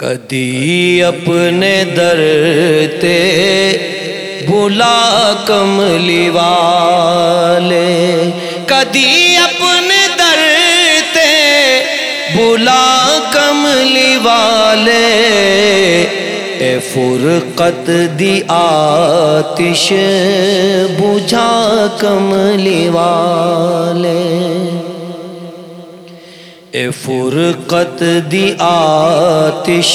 کدی اپنے در تے بلا کملی والے۔ کدی اپنے در تے بلا کملی والے۔ اے فرقت دی آتش بجھا کملی والے۔ اے فرقت دی آتش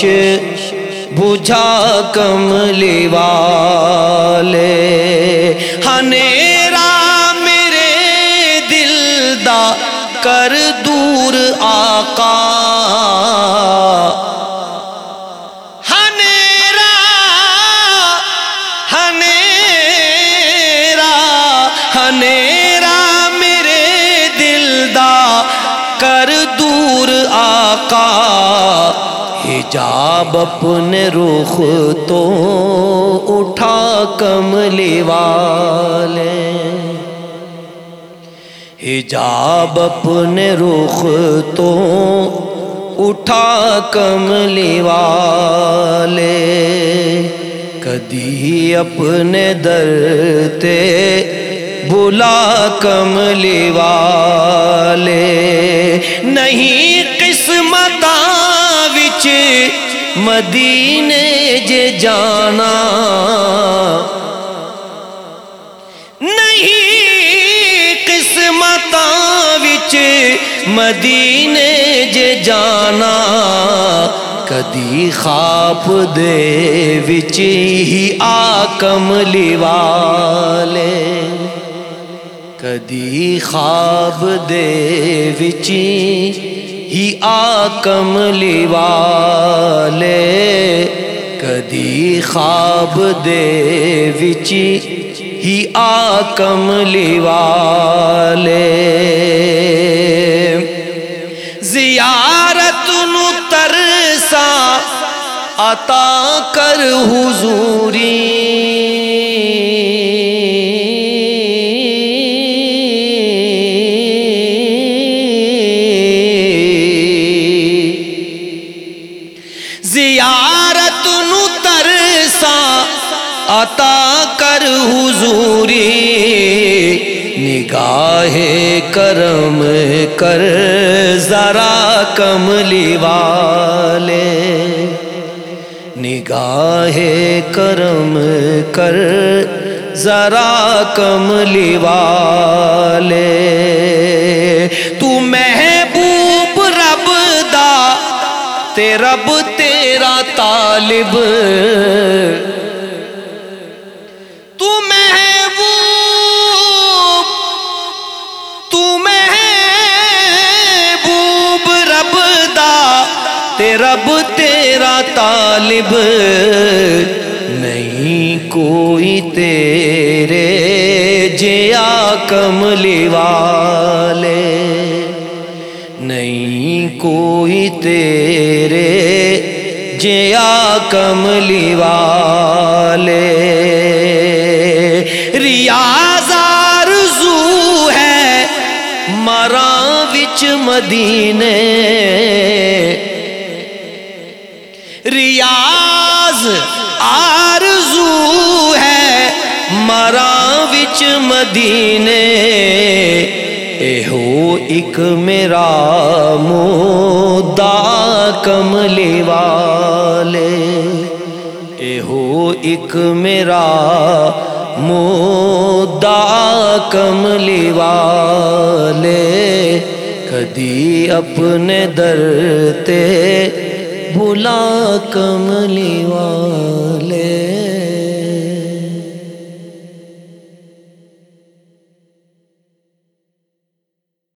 بجھا کم لیوا آقا حجاب اپنے رخ تو اٹھا کملی والے۔ حجاب اپنے رخ تو اٹھا کملی والے۔ کدی اپنے در تے بلا کملی والے۔ نہیں مدینے جے جانا۔ نہیں قسمت وچ مدینے جے جانا۔ کدی خواب دے وچ ہی آ کملی والے کدی خواب دے وچ ہی آ کملی والے کدی خواب دے وچ ہی آ کملی والے زیارت نو ترسا عطا کر حضوری۔ زیارت نو ترسا عطا کر حضوری نگاہ کرم کر ذرا کملی والے نگاہ کرم کر ذرا کملی والے تو محبوب رب دا تے رب طالب تو محبوب تو محبوب رب دا، تے رب تیرا طالب۔ نہیں کوئی تیرے جیا کملی والے نہیں کوئی تیرے جیا کملی والے ریاض آرزو ہے مراں وچ مدینے۔ ریاض آرزو ہے مراں وچ مدینے۔ ہو ایک میرا مودا کملی والے اے ہو ایک میرا مودا کملی والے کدی اپنے در تے بلا کملی والے